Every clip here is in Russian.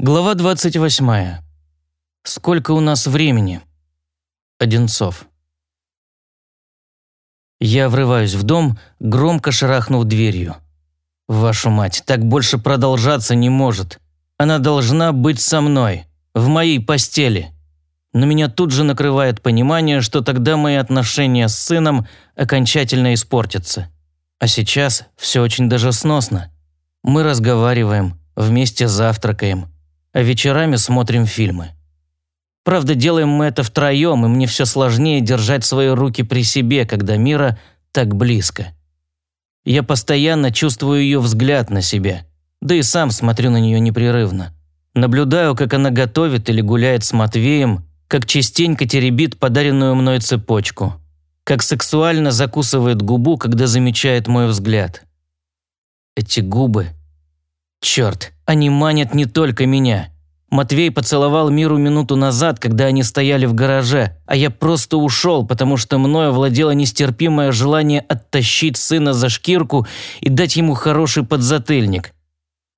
Глава 28. Сколько у нас времени? Одинцов. Я врываюсь в дом, громко шарахнув дверью. Вашу мать, так больше продолжаться не может. Она должна быть со мной, в моей постели. Но меня тут же накрывает понимание, что тогда мои отношения с сыном окончательно испортятся. А сейчас все очень даже сносно. Мы разговариваем, вместе завтракаем – а вечерами смотрим фильмы. Правда, делаем мы это втроем, и мне все сложнее держать свои руки при себе, когда Мира так близко. Я постоянно чувствую ее взгляд на себя, да и сам смотрю на нее непрерывно. Наблюдаю, как она готовит или гуляет с Матвеем, как частенько теребит подаренную мной цепочку, как сексуально закусывает губу, когда замечает мой взгляд. Эти губы Черт, они манят не только меня. Матвей поцеловал Миру минуту назад, когда они стояли в гараже, а я просто ушел, потому что мною владело нестерпимое желание оттащить сына за шкирку и дать ему хороший подзатыльник.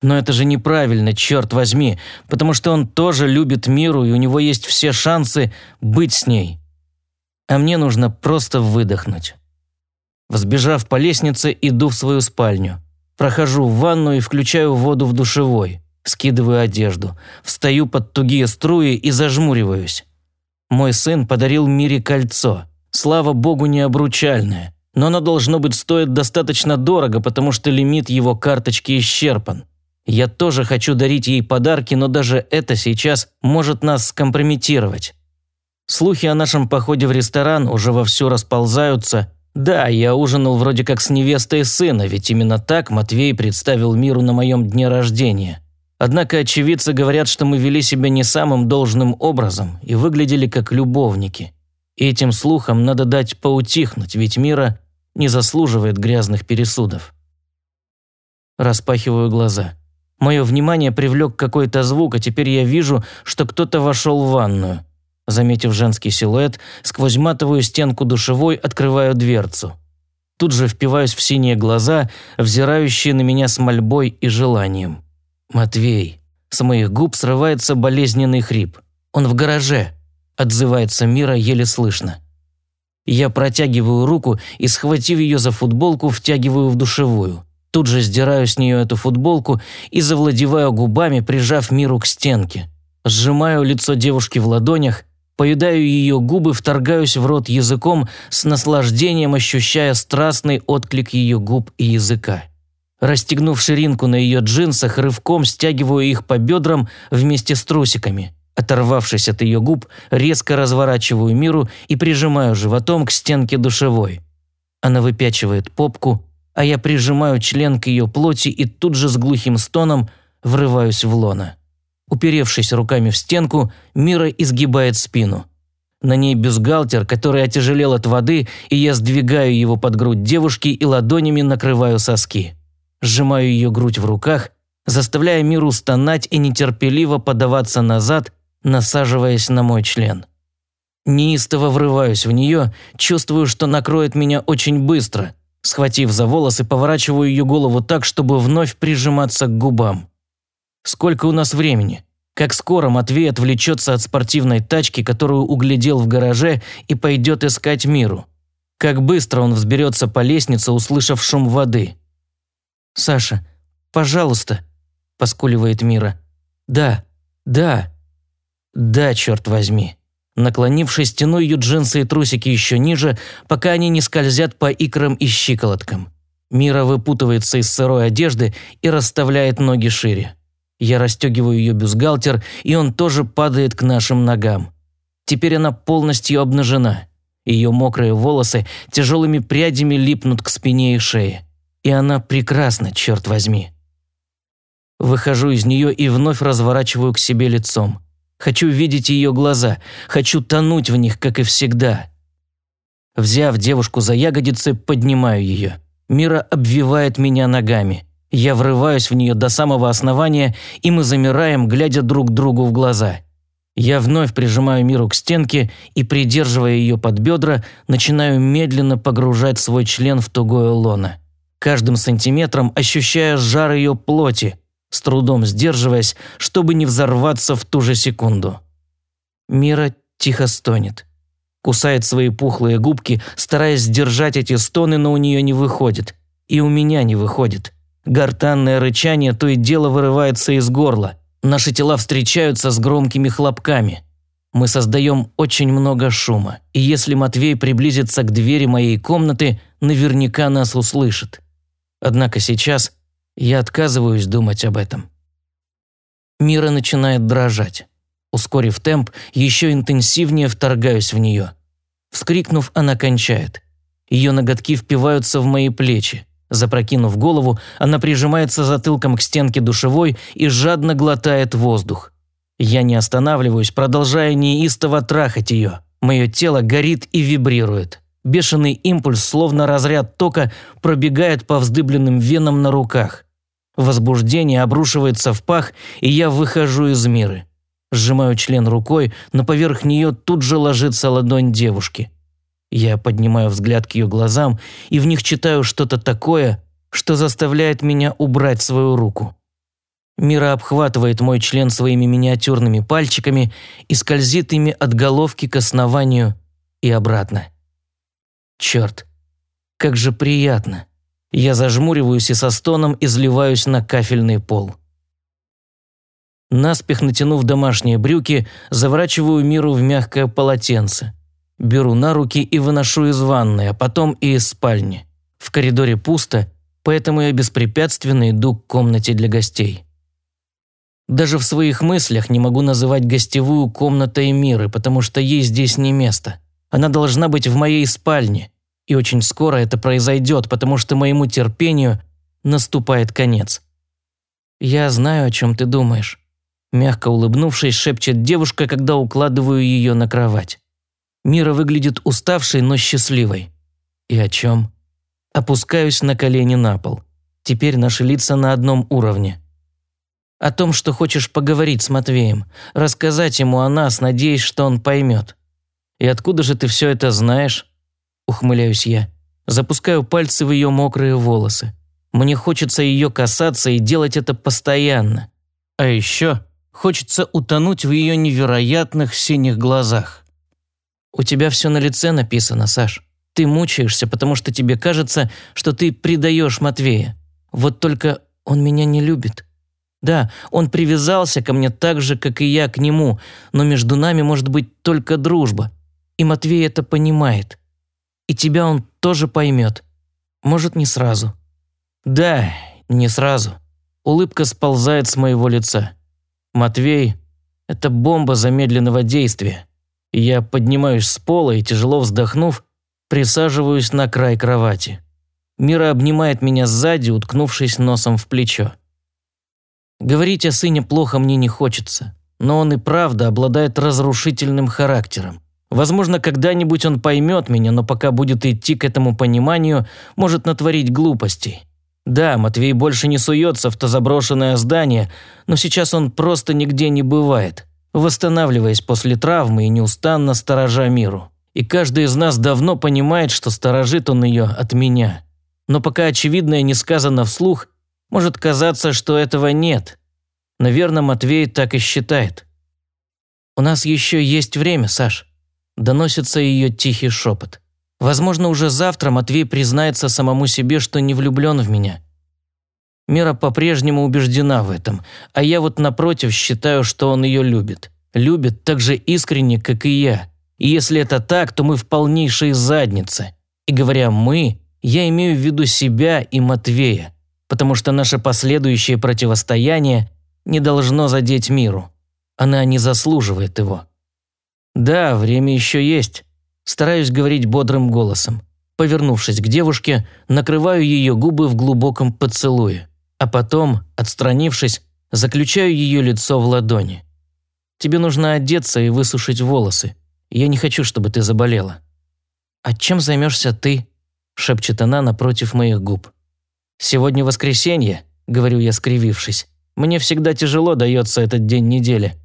Но это же неправильно, черт возьми, потому что он тоже любит Миру, и у него есть все шансы быть с ней. А мне нужно просто выдохнуть. Взбежав по лестнице, иду в свою спальню. Прохожу в ванну и включаю воду в душевой. Скидываю одежду. Встаю под тугие струи и зажмуриваюсь. Мой сын подарил Мире кольцо. Слава богу, не обручальное. Но оно должно быть стоит достаточно дорого, потому что лимит его карточки исчерпан. Я тоже хочу дарить ей подарки, но даже это сейчас может нас скомпрометировать. Слухи о нашем походе в ресторан уже вовсю расползаются, да, я ужинал вроде как с невестой сына, ведь именно так Матвей представил миру на моем дне рождения. Однако очевидцы говорят, что мы вели себя не самым должным образом и выглядели как любовники. И этим слухам надо дать поутихнуть, ведь мира не заслуживает грязных пересудов. Распахиваю глаза. Мое внимание привлек какой-то звук, а теперь я вижу, что кто-то вошел в ванную. Заметив женский силуэт, сквозь матовую стенку душевой открываю дверцу. Тут же впиваюсь в синие глаза, взирающие на меня с мольбой и желанием. «Матвей». С моих губ срывается болезненный хрип. «Он в гараже», – отзывается Мира еле слышно. Я протягиваю руку и, схватив ее за футболку, втягиваю в душевую. Тут же сдираю с нее эту футболку и завладеваю губами, прижав Миру к стенке. Сжимаю лицо девушки в ладонях, Поедаю ее губы, вторгаюсь в рот языком, с наслаждением ощущая страстный отклик ее губ и языка. Расстегнув ширинку на ее джинсах, рывком стягиваю их по бедрам вместе с трусиками. Оторвавшись от ее губ, резко разворачиваю миру и прижимаю животом к стенке душевой. Она выпячивает попку, а я прижимаю член к ее плоти и тут же с глухим стоном врываюсь в лона. Уперевшись руками в стенку, Мира изгибает спину. На ней бюстгальтер, который отяжелел от воды, и я сдвигаю его под грудь девушки и ладонями накрываю соски. Сжимаю ее грудь в руках, заставляя Миру стонать и нетерпеливо подаваться назад, насаживаясь на мой член. Неистово врываюсь в нее, чувствую, что накроет меня очень быстро. Схватив за волосы, поворачиваю ее голову так, чтобы вновь прижиматься к губам. Сколько у нас времени? Как скоро Матвей отвлечется от спортивной тачки, которую углядел в гараже, и пойдет искать миру? Как быстро он взберется по лестнице, услышав шум воды? «Саша, пожалуйста», – поскуливает Мира. «Да, да, да, черт возьми». Наклонившись, тяну ее джинсы и трусики еще ниже, пока они не скользят по икрам и щиколоткам. Мира выпутывается из сырой одежды и расставляет ноги шире. Я расстегиваю ее бюстгальтер, и он тоже падает к нашим ногам. Теперь она полностью обнажена. Ее мокрые волосы тяжелыми прядями липнут к спине и шее. И она прекрасна, черт возьми. Выхожу из нее и вновь разворачиваю к себе лицом. Хочу видеть ее глаза, хочу тонуть в них, как и всегда. Взяв девушку за ягодицы, поднимаю ее. Мира обвивает меня ногами. Я врываюсь в нее до самого основания, и мы замираем, глядя друг другу в глаза. Я вновь прижимаю Миру к стенке и, придерживая ее под бедра, начинаю медленно погружать свой член в тугое лоно. Каждым сантиметром ощущая жар ее плоти, с трудом сдерживаясь, чтобы не взорваться в ту же секунду. Мира тихо стонет. Кусает свои пухлые губки, стараясь сдержать эти стоны, но у нее не выходит. И у меня не выходит. Гортанное рычание то и дело вырывается из горла. Наши тела встречаются с громкими хлопками. Мы создаем очень много шума, и если Матвей приблизится к двери моей комнаты, наверняка нас услышит. Однако сейчас я отказываюсь думать об этом. Мира начинает дрожать. Ускорив темп, еще интенсивнее вторгаюсь в нее. Вскрикнув, она кончает. Ее ноготки впиваются в мои плечи. Запрокинув голову, она прижимается затылком к стенке душевой и жадно глотает воздух. Я не останавливаюсь, продолжая неистово трахать ее. Мое тело горит и вибрирует. Бешеный импульс, словно разряд тока, пробегает по вздыбленным венам на руках. Возбуждение обрушивается в пах, и я выхожу из мира. Сжимаю член рукой, но поверх нее тут же ложится ладонь девушки. Я поднимаю взгляд к ее глазам и в них читаю что-то такое, что заставляет меня убрать свою руку. Мира обхватывает мой член своими миниатюрными пальчиками и скользит ими от головки к основанию и обратно. Черт, как же приятно. Я зажмуриваюсь и со стоном изливаюсь на кафельный пол. Наспех натянув домашние брюки, заворачиваю Миру в мягкое полотенце. Беру на руки и выношу из ванной, а потом и из спальни. В коридоре пусто, поэтому я беспрепятственно иду к комнате для гостей. Даже в своих мыслях не могу называть гостевую комнатой Миры, потому что ей здесь не место. Она должна быть в моей спальне. И очень скоро это произойдет, потому что моему терпению наступает конец. «Я знаю, о чем ты думаешь», Мягко улыбнувшись, шепчет девушка, когда укладываю ее на кровать. Мира выглядит уставшей, но счастливой. И о чем? Опускаюсь на колени на пол. Теперь наши лица на одном уровне. О том, что хочешь поговорить с Матвеем, рассказать ему о нас, надеясь, что он поймет. И откуда же ты все это знаешь? Ухмыляюсь я. Запускаю пальцы в ее мокрые волосы. Мне хочется ее касаться и делать это постоянно. А еще Хочется утонуть в ее невероятных синих глазах. «У тебя все на лице написано, Саш. Ты мучаешься, потому что тебе кажется, что ты предаешь Матвея. Вот только он меня не любит. Да, он привязался ко мне так же, как и я к нему, но между нами может быть только дружба. И Матвей это понимает. И тебя он тоже поймет. Может, не сразу. Да, не сразу. Улыбка сползает с моего лица. Матвей – это бомба замедленного действия. Я поднимаюсь с пола и, тяжело вздохнув, присаживаюсь на край кровати. Мира обнимает меня сзади, уткнувшись носом в плечо. Говорить о сыне плохо мне не хочется, но он и правда обладает разрушительным характером. Возможно, когда-нибудь он поймет меня, но пока будет идти к этому пониманию, может натворить глупостей. Да, Матвей больше не суется в то заброшенное здание, но сейчас он просто нигде не бывает, восстанавливаясь после травмы и неустанно сторожа миру. И каждый из нас давно понимает, что сторожит он ее от меня. Но пока очевидное не сказано вслух, может казаться, что этого нет. Наверное, Матвей так и считает. «У нас еще есть время, Саш», – доносится ее тихий шепот. Возможно, уже завтра Матвей признается самому себе, что не влюблен в меня. Мира по-прежнему убеждена в этом, а я вот напротив считаю, что он ее любит. Любит так же искренне, как и я. И если это так, то мы в полнейшей заднице. И говоря «мы», я имею в виду себя и Матвея, потому что наше последующее противостояние не должно задеть миру. Она не заслуживает его. Да, время еще есть. Стараюсь говорить бодрым голосом. Повернувшись к девушке, накрываю ее губы в глубоком поцелуе, а потом, отстранившись, заключаю ее лицо в ладони. Тебе нужно одеться и высушить волосы. Я не хочу, чтобы ты заболела. А чем займешься ты? шепчет она напротив моих губ. Сегодня воскресенье, говорю я, скривившись. Мне всегда тяжело дается этот день недели.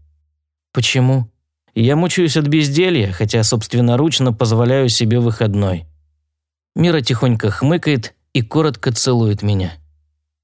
Почему? Я мучаюсь от безделья, хотя собственноручно позволяю себе выходной. Мира тихонько хмыкает и коротко целует меня.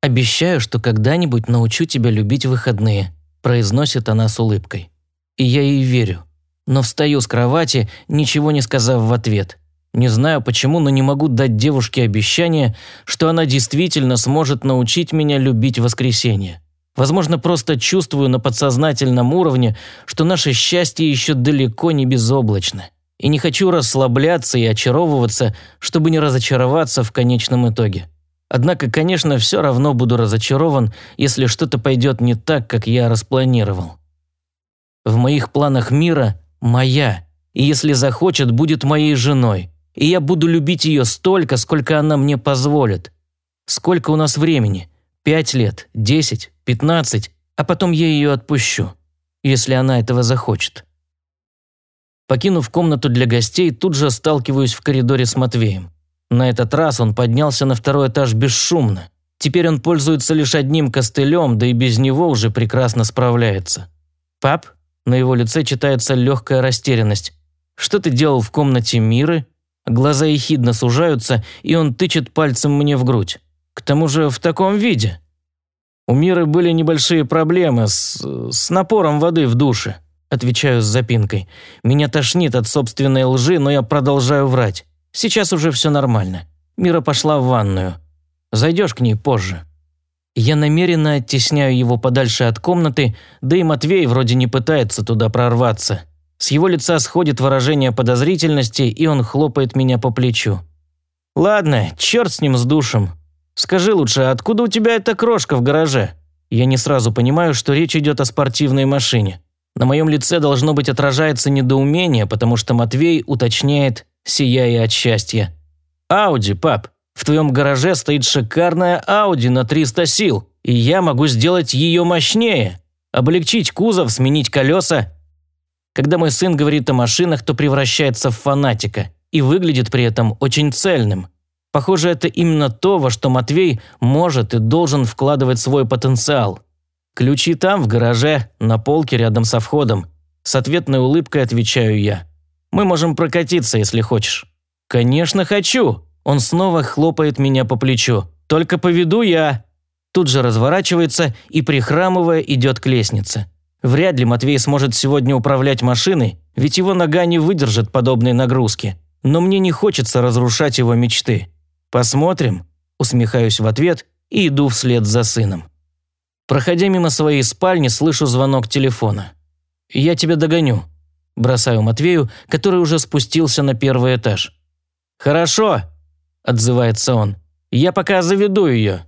«Обещаю, что когда-нибудь научу тебя любить выходные», произносит она с улыбкой. И я ей верю. Но встаю с кровати, ничего не сказав в ответ. Не знаю почему, но не могу дать девушке обещание, что она действительно сможет научить меня любить воскресенье. Возможно, просто чувствую на подсознательном уровне, что наше счастье еще далеко не безоблачно. И не хочу расслабляться и очаровываться, чтобы не разочароваться в конечном итоге. Однако, конечно, все равно буду разочарован, если что-то пойдет не так, как я распланировал. В моих планах мира моя, и если захочет, будет моей женой. И я буду любить ее столько, сколько она мне позволит. Сколько у нас времени? Пять лет, десять, пятнадцать, а потом я ее отпущу, если она этого захочет. Покинув комнату для гостей, тут же сталкиваюсь в коридоре с Матвеем. На этот раз он поднялся на второй этаж бесшумно. Теперь он пользуется лишь одним костылем, да и без него уже прекрасно справляется. «Пап?» На его лице читается легкая растерянность. «Что ты делал в комнате Миры?» Глаза ехидно сужаются, и он тычет пальцем мне в грудь. К тому же в таком виде. У Миры были небольшие проблемы с, с напором воды в душе. Отвечаю с запинкой. Меня тошнит от собственной лжи, но я продолжаю врать. Сейчас уже все нормально. Мира пошла в ванную. Зайдешь к ней позже. Я намеренно оттесняю его подальше от комнаты, да и Матвей вроде не пытается туда прорваться. С его лица сходит выражение подозрительности, и он хлопает меня по плечу. «Ладно, черт с ним с душем. Скажи лучше, откуда у тебя эта крошка в гараже?» Я не сразу понимаю, что речь идет о спортивной машине. На моем лице должно быть отражается недоумение, потому что Матвей уточняет сияя от счастья. «Ауди, пап, в твоем гараже стоит шикарная Ауди на 300 сил, и я могу сделать ее мощнее, облегчить кузов, сменить колеса». Когда мой сын говорит о машинах, то превращается в фанатика и выглядит при этом очень цельным. Похоже, это именно то, во что Матвей может и должен вкладывать свой потенциал. Ключи там, в гараже, на полке рядом со входом. С ответной улыбкой отвечаю я. Мы можем прокатиться, если хочешь». «Конечно хочу!» Он снова хлопает меня по плечу. «Только поведу я!» Тут же разворачивается и, прихрамывая, идет к лестнице. Вряд ли Матвей сможет сегодня управлять машиной, ведь его нога не выдержит подобной нагрузки. Но мне не хочется разрушать его мечты. «Посмотрим», – усмехаюсь в ответ и иду вслед за сыном. Проходя мимо своей спальни, слышу звонок телефона. «Я тебя догоню», Бросаю Матвею, который уже спустился на первый этаж. «Хорошо», – отзывается он. «Я пока заведу ее».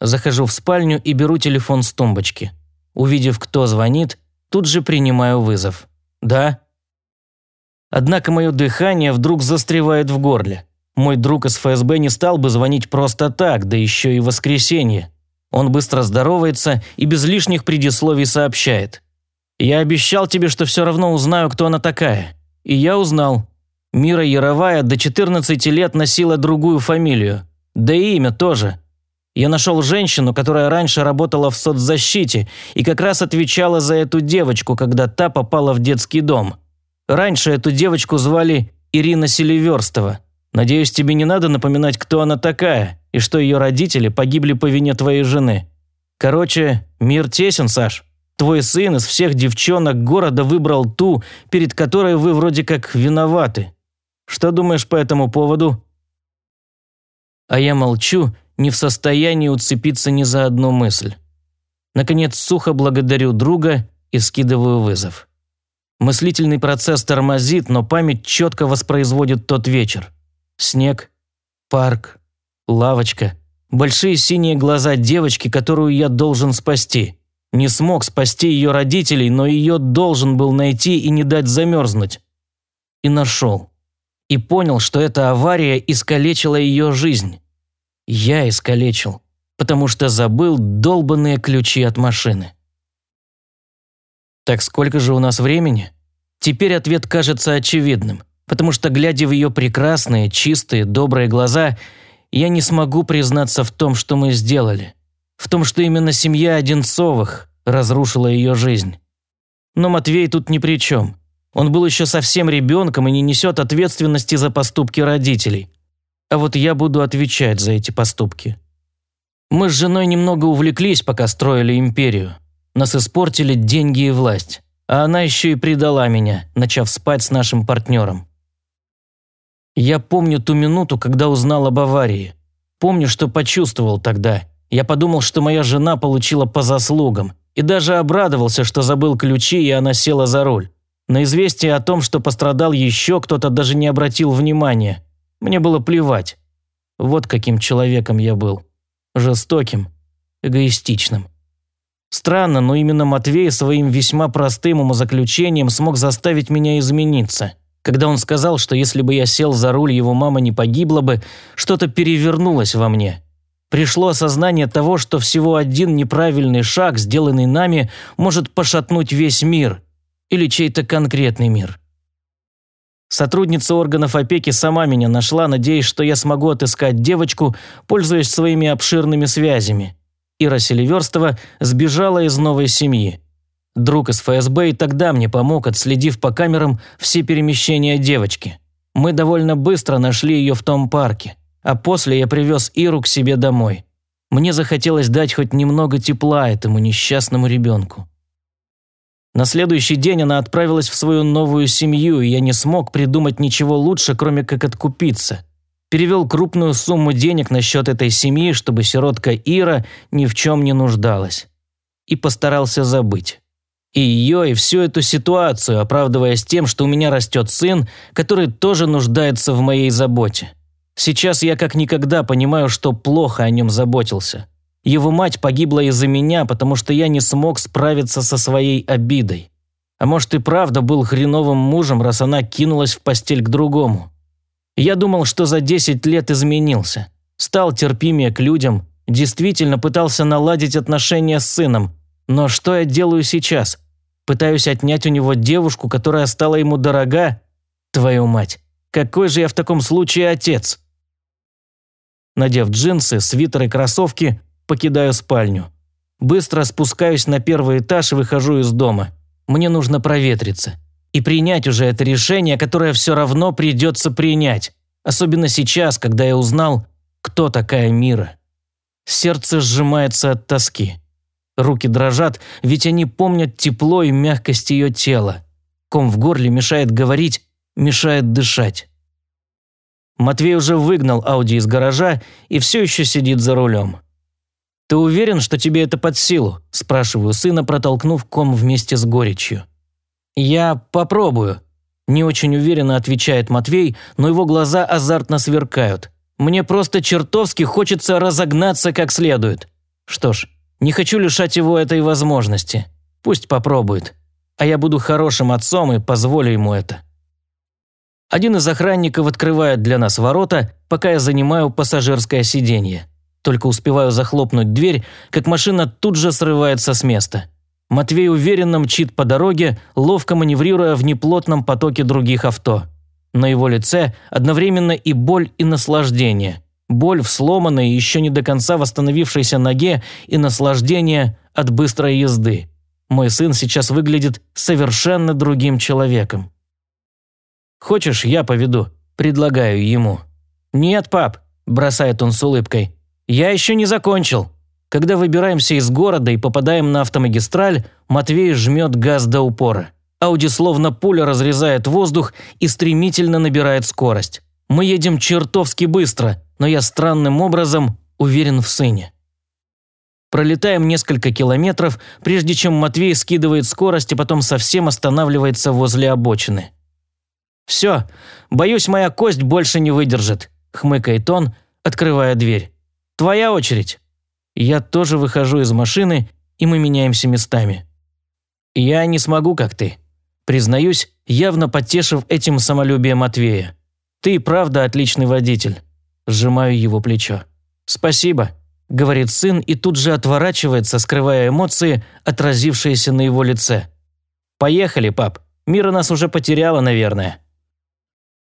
Захожу в спальню и беру телефон с тумбочки. Увидев, кто звонит, тут же принимаю вызов. «Да?» Однако мое дыхание вдруг застревает в горле. Мой друг из ФСБ не стал бы звонить просто так, да еще и в воскресенье. Он быстро здоровается и без лишних предисловий сообщает. Я обещал тебе, что все равно узнаю, кто она такая. И я узнал. Мира Яровая до 14 лет носила другую фамилию. Да и имя тоже. Я нашел женщину, которая раньше работала в соцзащите и как раз отвечала за эту девочку, когда та попала в детский дом. Раньше эту девочку звали Ирина Селиверстова. Надеюсь, тебе не надо напоминать, кто она такая, и что ее родители погибли по вине твоей жены. Короче, мир тесен, Саш. Твой сын из всех девчонок города выбрал ту, перед которой вы вроде как виноваты. Что думаешь по этому поводу?» А я молчу, не в состоянии уцепиться ни за одну мысль. Наконец, сухо благодарю друга и скидываю вызов. Мыслительный процесс тормозит, но память четко воспроизводит тот вечер. Снег, парк, лавочка, большие синие глаза девочки, которую я должен спасти. Не смог спасти ее родителей, но ее должен был найти и не дать замерзнуть. И нашел. И понял, что эта авария искалечила ее жизнь. Я искалечил, потому что забыл долбанные ключи от машины. Так сколько же у нас времени? Теперь ответ кажется очевидным, потому что, глядя в ее прекрасные, чистые, добрые глаза, я не смогу признаться в том, что мы сделали в том, что именно семья Одинцовых разрушила ее жизнь. Но Матвей тут ни при чем. Он был еще совсем ребенком и не несет ответственности за поступки родителей. А вот я буду отвечать за эти поступки. Мы с женой немного увлеклись, пока строили империю. Нас испортили деньги и власть. А она еще и предала меня, начав спать с нашим партнером. Я помню ту минуту, когда узнал об аварии. Помню, что почувствовал тогда. Я подумал, что моя жена получила по заслугам. И даже обрадовался, что забыл ключи, и она села за руль. На известие о том, что пострадал еще кто-то, даже не обратил внимания. Мне было плевать. Вот каким человеком я был. Жестоким, эгоистичным. Странно, но именно Матвей своим весьма простым умозаключением смог заставить меня измениться. Когда он сказал, что если бы я сел за руль, его мама не погибла бы, что-то перевернулось во мне. Пришло осознание того, что всего один неправильный шаг, сделанный нами, может пошатнуть весь мир или чей-то конкретный мир. Сотрудница органов опеки сама меня нашла, надеясь, что я смогу отыскать девочку, пользуясь своими обширными связями. Ира Селиверстова сбежала из новой семьи. Друг из ФСБ и тогда мне помог, отследив по камерам все перемещения девочки. Мы довольно быстро нашли ее в том парке, а после я привез Иру к себе домой. Мне захотелось дать хоть немного тепла этому несчастному ребенку. На следующий день она отправилась в свою новую семью, и я не смог придумать ничего лучше, кроме как откупиться. Перевел крупную сумму денег на счет этой семьи, чтобы сиротка Ира ни в чем не нуждалась. И постарался забыть. И ее, и всю эту ситуацию, оправдываясь тем, что у меня растет сын, который тоже нуждается в моей заботе. Сейчас я как никогда понимаю, что плохо о нем заботился. Его мать погибла из-за меня, потому что я не смог справиться со своей обидой. А может и правда был хреновым мужем, раз она кинулась в постель к другому. Я думал, что за 10 лет изменился. Стал терпимее к людям, действительно пытался наладить отношения с сыном. Но что я делаю сейчас? Пытаюсь отнять у него девушку, которая стала ему дорога? Твою мать, какой же я в таком случае отец? Надев джинсы, свитер и кроссовки, покидаю спальню. Быстро спускаюсь на первый этаж и выхожу из дома. Мне нужно проветриться. И принять уже это решение, которое все равно придется принять. Особенно сейчас, когда я узнал, кто такая Мира. Сердце сжимается от тоски. Руки дрожат, ведь они помнят тепло и мягкость ее тела. Ком в горле мешает говорить, мешает дышать. Матвей уже выгнал Ауди из гаража и все еще сидит за рулем. «Ты уверен, что тебе это под силу?» – спрашиваю сына, протолкнув ком вместе с горечью. «Я попробую», – не очень уверенно отвечает Матвей, но его глаза азартно сверкают. «Мне просто чертовски хочется разогнаться как следует. Что ж, не хочу лишать его этой возможности. Пусть попробует. А я буду хорошим отцом и позволю ему это». Один из охранников открывает для нас ворота, пока я занимаю пассажирское сиденье. Только успеваю захлопнуть дверь, как машина тут же срывается с места. Матвей уверенно мчит по дороге, ловко маневрируя в неплотном потоке других авто. На его лице одновременно и боль, и наслаждение. Боль в сломанной, еще не до конца восстановившейся ноге и наслаждение от быстрой езды. Мой сын сейчас выглядит совершенно другим человеком. «Хочешь, я поведу?» – предлагаю ему. «Нет, пап», – бросает он с улыбкой. «Я еще не закончил». Когда выбираемся из города и попадаем на автомагистраль, Матвей жмет газ до упора. Ауди словно пуля разрезает воздух и стремительно набирает скорость. Мы едем чертовски быстро, но я странным образом уверен в сыне. Пролетаем несколько километров, прежде чем Матвей скидывает скорость и потом совсем останавливается возле обочины. «Все, боюсь, моя кость больше не выдержит», – хмыкает он, открывая дверь. Твоя очередь. Я тоже выхожу из машины, и мы меняемся местами. Я не смогу, как ты. Признаюсь, явно потешив этим самолюбие Матвея. Ты правда отличный водитель. Сжимаю его плечо. Спасибо, говорит сын и тут же отворачивается, скрывая эмоции, отразившиеся на его лице. Поехали, пап. Мира нас уже потеряла, наверное.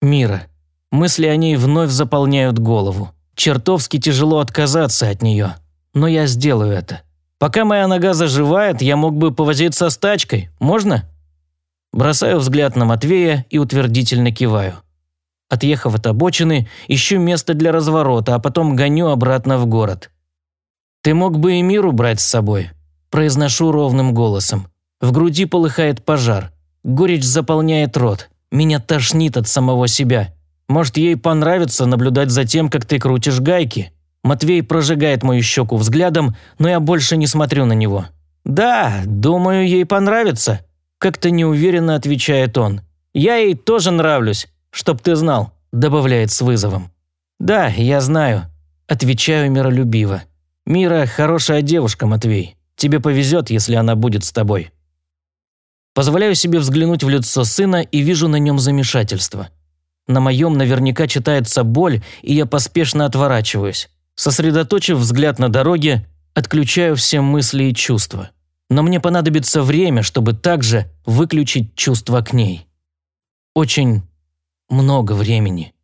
Мира. Мысли о ней вновь заполняют голову. Чертовски тяжело отказаться от нее. Но я сделаю это. Пока моя нога заживает, я мог бы повозиться с тачкой. Можно? Бросаю взгляд на Матвея и утвердительно киваю. Отъехав от обочины, ищу место для разворота, а потом гоню обратно в город. «Ты мог бы и миру брать с собой», – произношу ровным голосом. В груди полыхает пожар. Горечь заполняет рот. Меня тошнит от самого себя. Может, ей понравится наблюдать за тем, как ты крутишь гайки? Матвей прожигает мою щеку взглядом, но я больше не смотрю на него. «Да, думаю, ей понравится», – как-то неуверенно отвечает он. «Я ей тоже нравлюсь, чтоб ты знал», – добавляет с вызовом. «Да, я знаю», – отвечаю миролюбиво. «Мира – хорошая девушка, Матвей. Тебе повезет, если она будет с тобой». Позволяю себе взглянуть в лицо сына и вижу на нем замешательство. На моем наверняка читается боль, и я поспешно отворачиваюсь. Сосредоточив взгляд на дороге, отключаю все мысли и чувства. Но мне понадобится время, чтобы также выключить чувства к ней. Очень много времени.